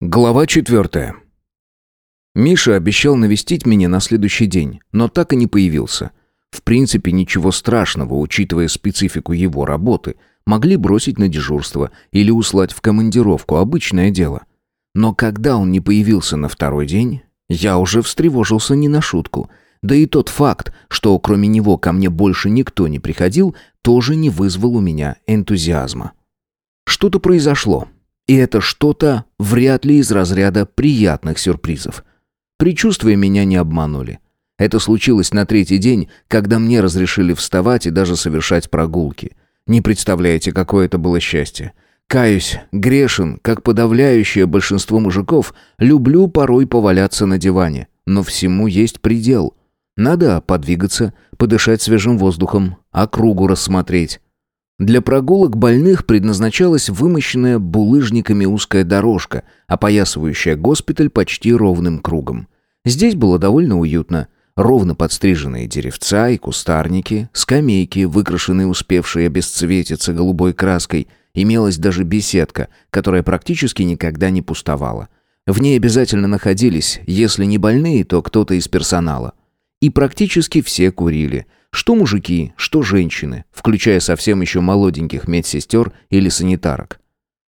Глава четвертая. Миша обещал навестить меня на следующий день, но так и не появился. В принципе, ничего страшного, учитывая специфику его работы. Могли бросить на дежурство или услать в командировку, обычное дело. Но когда он не появился на второй день, я уже встревожился не на шутку. Да и тот факт, что кроме него ко мне больше никто не приходил, тоже не вызвал у меня энтузиазма. Что-то произошло. И это что-то вряд ли из разряда приятных сюрпризов. Причувствия меня не обманули. Это случилось на третий день, когда мне разрешили вставать и даже совершать прогулки. Не представляете, какое это было счастье. Каюсь, грешен, как подавляющее большинство мужиков, люблю порой поваляться на диване. Но всему есть предел. Надо подвигаться, подышать свежим воздухом, округу рассмотреть. Для прогулок больных предназначалась вымощенная булыжниками узкая дорожка, опоясывающая госпиталь почти ровным кругом. Здесь было довольно уютно. Ровно подстриженные деревца и кустарники, скамейки, выкрашенные успевшие обесцветиться голубой краской, имелась даже беседка, которая практически никогда не пустовала. В ней обязательно находились, если не больные, то кто-то из персонала. И практически все курили – что мужики, что женщины, включая совсем еще молоденьких медсестер или санитарок.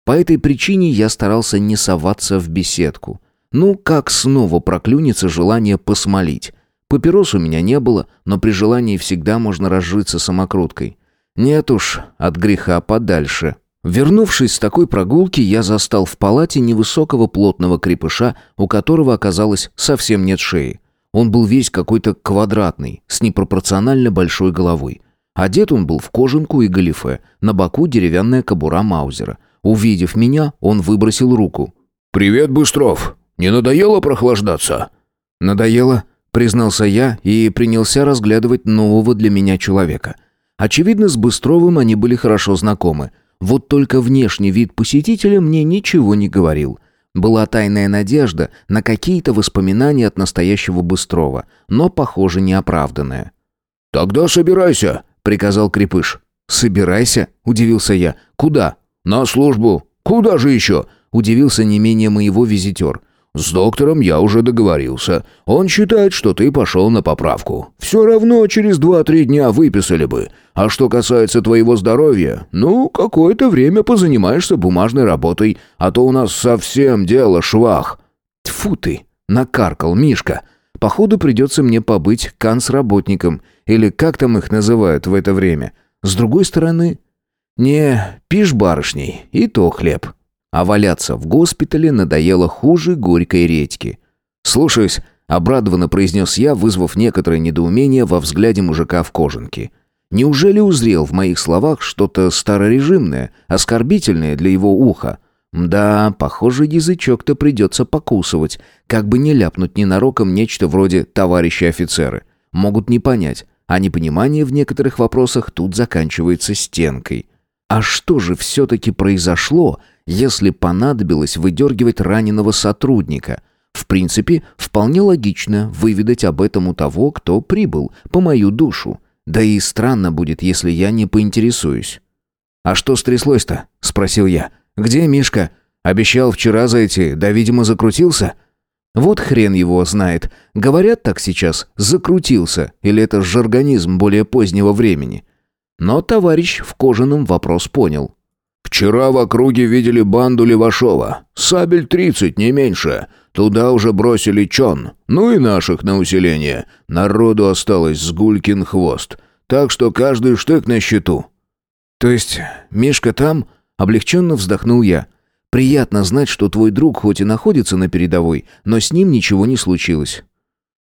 По этой причине я старался не соваться в беседку. Ну, как снова проклюнется желание посмолить. Папирос у меня не было, но при желании всегда можно разжиться самокруткой. Нет уж, от греха подальше. Вернувшись с такой прогулки, я застал в палате невысокого плотного крепыша, у которого оказалось совсем нет шеи. Он был весь какой-то квадратный, с непропорционально большой головой. Одет он был в кожанку и галифе, на боку деревянная кобура Маузера. Увидев меня, он выбросил руку. «Привет, Быстров! Не надоело прохлаждаться?» «Надоело», — признался я и принялся разглядывать нового для меня человека. Очевидно, с Быстровым они были хорошо знакомы. Вот только внешний вид посетителя мне ничего не говорил — была тайная надежда на какие-то воспоминания от настоящего Быстрова, но, похоже, неоправданная. «Тогда собирайся», — приказал Крепыш. «Собирайся?» — удивился я. «Куда?» «На службу. Куда же еще?» — удивился не менее моего визитер. «С доктором я уже договорился. Он считает, что ты пошел на поправку. Все равно через два-три дня выписали бы. А что касается твоего здоровья, ну, какое-то время позанимаешься бумажной работой, а то у нас совсем дело швах». «Тьфу ты!» — накаркал Мишка. «Походу придется мне побыть канцработником, или как там их называют в это время. С другой стороны...» «Не, пишь барышней, и то хлеб». А валяться в госпитале надоело хуже горькой редьки. «Слушаюсь», — обрадованно произнес я, вызвав некоторое недоумение во взгляде мужика в кожанке. Неужели узрел в моих словах что-то старорежимное, оскорбительное для его уха? Да, похоже, язычок-то придется покусывать, как бы не ляпнуть ненароком нечто вроде «товарищи офицеры». Могут не понять, а непонимание в некоторых вопросах тут заканчивается стенкой. А что же все-таки произошло, если понадобилось выдергивать раненого сотрудника? В принципе, вполне логично выведать об этом у того, кто прибыл, по мою душу. Да и странно будет, если я не поинтересуюсь. «А что стряслось-то?» — спросил я. «Где Мишка? Обещал вчера зайти, да, видимо, закрутился?» Вот хрен его знает. Говорят так сейчас, закрутился, или это жаргонизм более позднего времени. Но товарищ в кожаном вопрос понял. «Вчера в округе видели банду Левашова. Сабель тридцать, не меньше. Туда уже бросили чон. Ну и наших на усиление. Народу осталось с гулькин хвост. Так что каждый штык на счету». «То есть Мишка там?» Облегченно вздохнул я. «Приятно знать, что твой друг хоть и находится на передовой, но с ним ничего не случилось».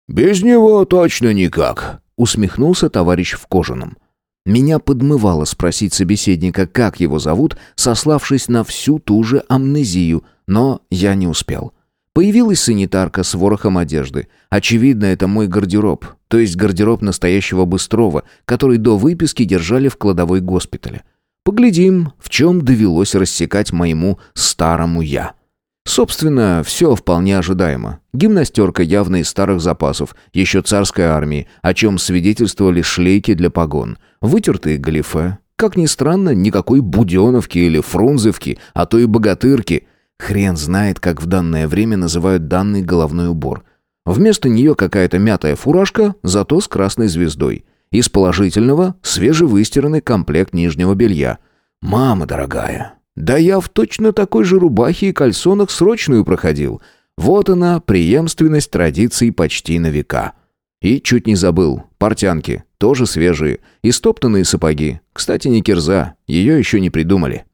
«Без него точно никак», — усмехнулся товарищ в кожаном. Меня подмывало спросить собеседника, как его зовут, сославшись на всю ту же амнезию, но я не успел. Появилась санитарка с ворохом одежды. Очевидно, это мой гардероб, то есть гардероб настоящего Быстрова, который до выписки держали в кладовой госпиталя. Поглядим, в чем довелось рассекать моему старому «я». Собственно, все вполне ожидаемо. Гимнастерка явно из старых запасов, еще царской армии, о чем свидетельствовали шлейки для погон, вытертые галифе. Как ни странно, никакой Буденовки или Фрунзевки, а то и Богатырки. Хрен знает, как в данное время называют данный головной убор. Вместо нее какая-то мятая фуражка, зато с красной звездой. Из положительного – свежевыстиранный комплект нижнего белья. «Мама дорогая, да я в точно такой же рубахе и кальсонах срочную проходил. Вот она, преемственность традиций почти на века». И чуть не забыл, портянки, тоже свежие, и стоптанные сапоги. Кстати, не кирза, ее еще не придумали.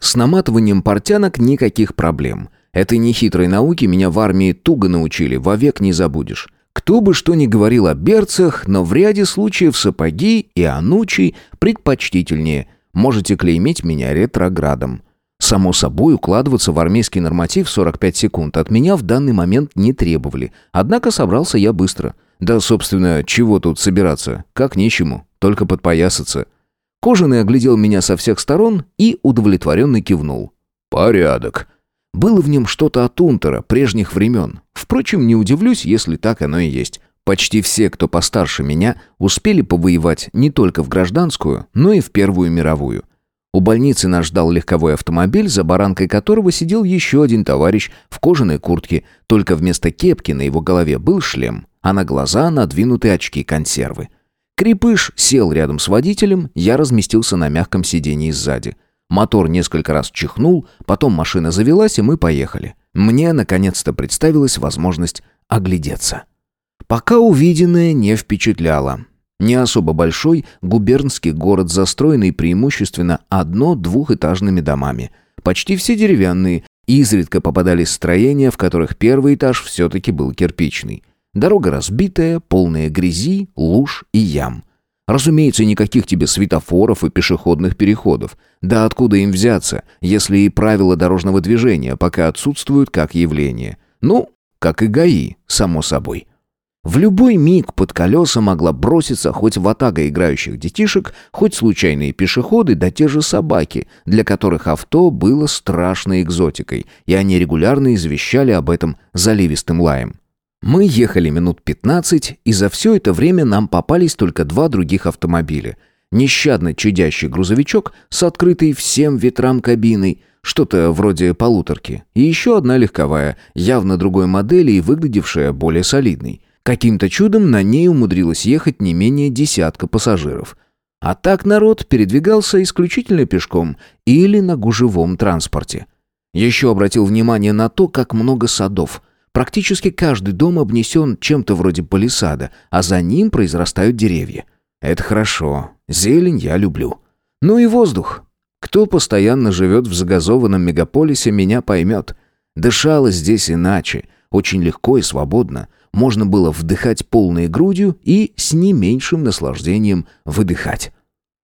С наматыванием портянок никаких проблем. Этой нехитрой науке меня в армии туго научили, вовек не забудешь. Кто бы что ни говорил о берцах, но в ряде случаев сапоги и анучи предпочтительнее. Можете клеймить меня ретроградом. Само собой, укладываться в армейский норматив 45 секунд от меня в данный момент не требовали. Однако собрался я быстро. Да, собственно, чего тут собираться? Как нищему, только подпоясаться. Кожаный оглядел меня со всех сторон и удовлетворенно кивнул. «Порядок». Было в нем что-то от Унтера прежних времен. Впрочем, не удивлюсь, если так оно и есть. Почти все, кто постарше меня, успели повоевать не только в гражданскую, но и в Первую мировую. У больницы нас ждал легковой автомобиль, за баранкой которого сидел еще один товарищ в кожаной куртке, только вместо кепки на его голове был шлем, а на глаза надвинуты очки консервы. Крепыш сел рядом с водителем, я разместился на мягком сидении сзади. Мотор несколько раз чихнул, потом машина завелась, и мы поехали. Мне, наконец-то, представилась возможность оглядеться. Пока увиденное не впечатляло. Не особо большой губернский город, застроенный преимущественно одно-двухэтажными домами. Почти все деревянные, изредка попадались строения, в которых первый этаж все-таки был кирпичный. Дорога разбитая, полная грязи, луж и ям. Разумеется, никаких тебе светофоров и пешеходных переходов. Да откуда им взяться, если и правила дорожного движения пока отсутствуют как явление? Ну, как и ГАИ, само собой. В любой миг под колеса могла броситься хоть ватага играющих детишек, хоть случайные пешеходы, да те же собаки, для которых авто было страшной экзотикой, и они регулярно извещали об этом заливистым лаем. Мы ехали минут 15, и за все это время нам попались только два других автомобиля. Нещадно чадящий грузовичок с открытой всем ветрам кабиной, что-то вроде полуторки, и еще одна легковая, явно другой модели и выглядевшая более солидной. Каким-то чудом на ней умудрилось ехать не менее десятка пассажиров. А так народ передвигался исключительно пешком или на гужевом транспорте. Еще обратил внимание на то, как много садов – Практически каждый дом обнесен чем-то вроде палисада, а за ним произрастают деревья. Это хорошо. Зелень я люблю. Ну и воздух. Кто постоянно живет в загазованном мегаполисе, меня поймет. Дышалось здесь иначе. Очень легко и свободно. Можно было вдыхать полной грудью и с не меньшим наслаждением выдыхать.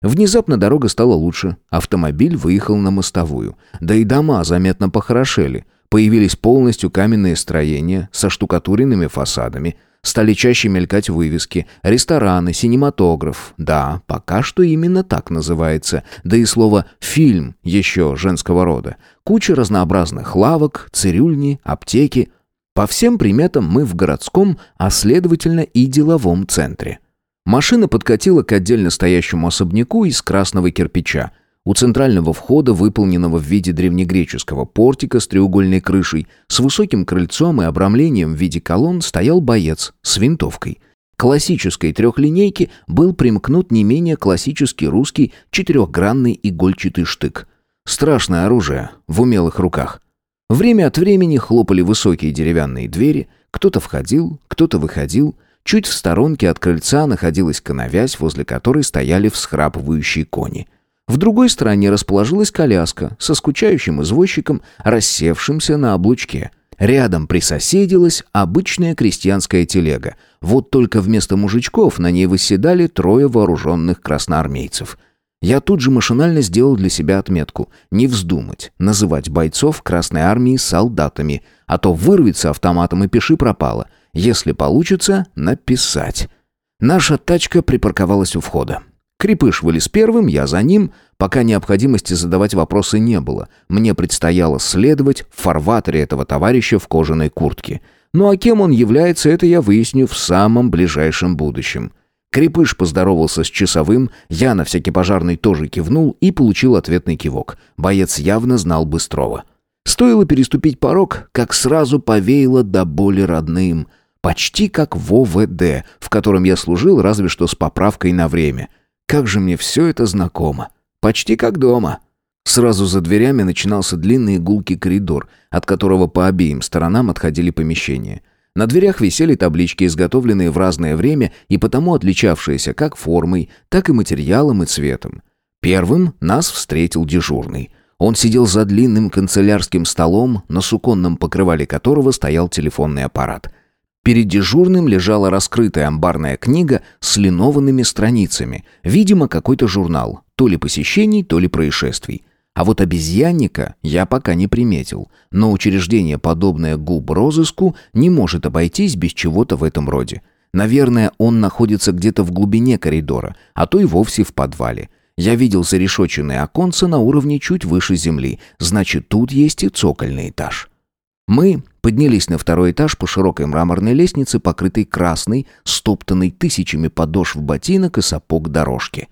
Внезапно дорога стала лучше. Автомобиль выехал на мостовую. Да и дома заметно похорошели. Появились полностью каменные строения со штукатуренными фасадами. Стали чаще мелькать вывески. Рестораны, синематограф. Да, пока что именно так называется. Да и слово «фильм» еще женского рода. Куча разнообразных лавок, цирюльни, аптеки. По всем приметам мы в городском, а следовательно и деловом центре. Машина подкатила к отдельно стоящему особняку из красного кирпича. У центрального входа, выполненного в виде древнегреческого портика с треугольной крышей, с высоким крыльцом и обрамлением в виде колонн стоял боец с винтовкой. Классической трехлинейке был примкнут не менее классический русский четырехгранный игольчатый штык. Страшное оружие в умелых руках. Время от времени хлопали высокие деревянные двери, кто-то входил, кто-то выходил. Чуть в сторонке от крыльца находилась коновязь, возле которой стояли всхрапывающие кони – в другой стороне расположилась коляска со скучающим извозчиком, рассевшимся на облучке. Рядом присоседилась обычная крестьянская телега. Вот только вместо мужичков на ней восседали трое вооруженных красноармейцев. Я тут же машинально сделал для себя отметку. Не вздумать называть бойцов Красной Армии солдатами, а то вырвется автоматом и пиши пропало. Если получится, написать. Наша тачка припарковалась у входа. Крепыш вылез первым, я за ним. Пока необходимости задавать вопросы не было. Мне предстояло следовать в фарватере этого товарища в кожаной куртке. Ну а кем он является, это я выясню в самом ближайшем будущем. Крепыш поздоровался с часовым, я на всякий пожарный тоже кивнул и получил ответный кивок. Боец явно знал Быстрова. С Стоило переступить порог, как сразу повеяло до боли родным. Почти как в ОВД, в котором я служил, разве что с поправкой на время. Как же мне все это знакомо. Почти как дома. Сразу за дверями начинался длинный гулкий коридор, от которого по обеим сторонам отходили помещения. На дверях висели таблички, изготовленные в разное время и потому отличавшиеся как формой, так и материалом и цветом. Первым нас встретил дежурный. Он сидел за длинным канцелярским столом, на суконном покрывале которого стоял телефонный аппарат. Перед дежурным лежала раскрытая амбарная книга с линованными страницами, видимо, какой-то журнал, то ли посещений, то ли происшествий. А вот обезьянника я пока не приметил, но учреждение, подобное губ розыску, не может обойтись без чего-то в этом роде. Наверное, он находится где-то в глубине коридора, а то и вовсе в подвале. Я видел зарешоченные оконца на уровне чуть выше земли, значит, тут есть и цокольный этаж. Мы поднялись на второй этаж по широкой мраморной лестнице, покрытой красной, стоптанной тысячами подошв ботинок и сапог дорожки.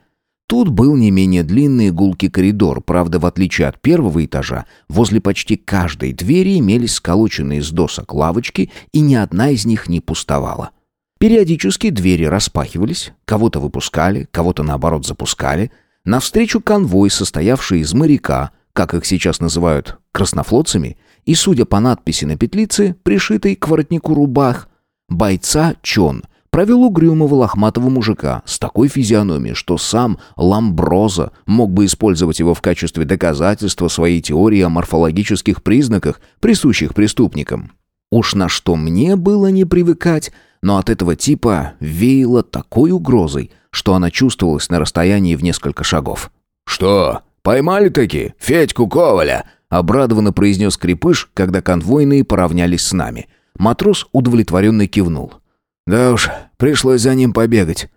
Тут был не менее длинный гулкий коридор, правда, в отличие от первого этажа, возле почти каждой двери имелись сколоченные из досок лавочки, и ни одна из них не пустовала. Периодически двери распахивались, кого-то выпускали, кого-то наоборот запускали — Навстречу конвой, состоявший из моряка, как их сейчас называют, краснофлотцами, и, судя по надписи на петлице, пришитой к воротнику рубах, бойца Чон провел угрюмого лохматого мужика с такой физиономией, что сам Ламброза мог бы использовать его в качестве доказательства своей теории о морфологических признаках, присущих преступникам. Уж на что мне было не привыкать, но от этого типа веяло такой угрозой, что она чувствовалась на расстоянии в несколько шагов. «Что, поймали таки Федьку Коваля?» — обрадованно произнес Крепыш, когда конвойные поравнялись с нами. Матрос удовлетворенно кивнул. «Да уж, пришлось за ним побегать».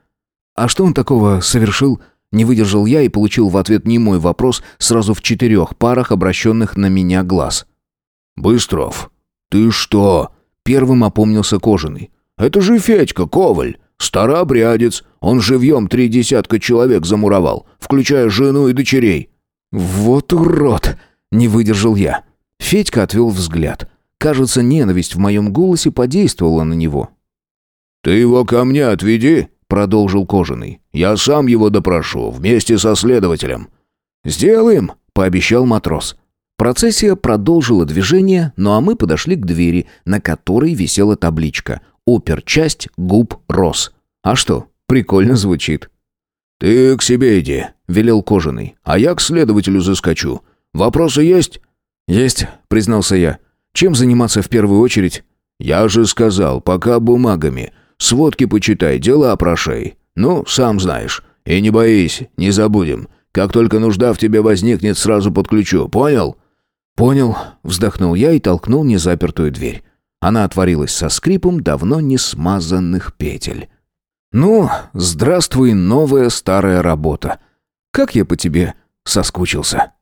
«А что он такого совершил?» Не выдержал я и получил в ответ немой вопрос сразу в четырех парах, обращенных на меня глаз. «Быстров, ты что?» Первым опомнился Кожаный. «Это же Федька Коваль, старообрядец. Он живьем три десятка человек замуровал, включая жену и дочерей». «Вот урод!» — не выдержал я. Федька отвел взгляд. Кажется, ненависть в моем голосе подействовала на него. «Ты его ко мне отведи», — продолжил Кожаный. «Я сам его допрошу, вместе со следователем». «Сделаем», — пообещал матрос. Процессия продолжила движение, ну а мы подошли к двери, на которой висела табличка Оперчасть губ Рос. А что, прикольно звучит. «Ты к себе иди», — велел Кожаный. «А я к следователю заскочу. Вопросы есть?» «Есть», — признался я. «Чем заниматься в первую очередь?» «Я же сказал, пока бумагами. Сводки почитай, дела прошей. Ну, сам знаешь. И не боись, не забудем. Как только нужда в тебе возникнет, сразу подключу. Понял?» «Понял», — вздохнул я и толкнул незапертую дверь. Она отворилась со скрипом давно не смазанных петель. «Ну, здравствуй, новая старая работа. Как я по тебе соскучился».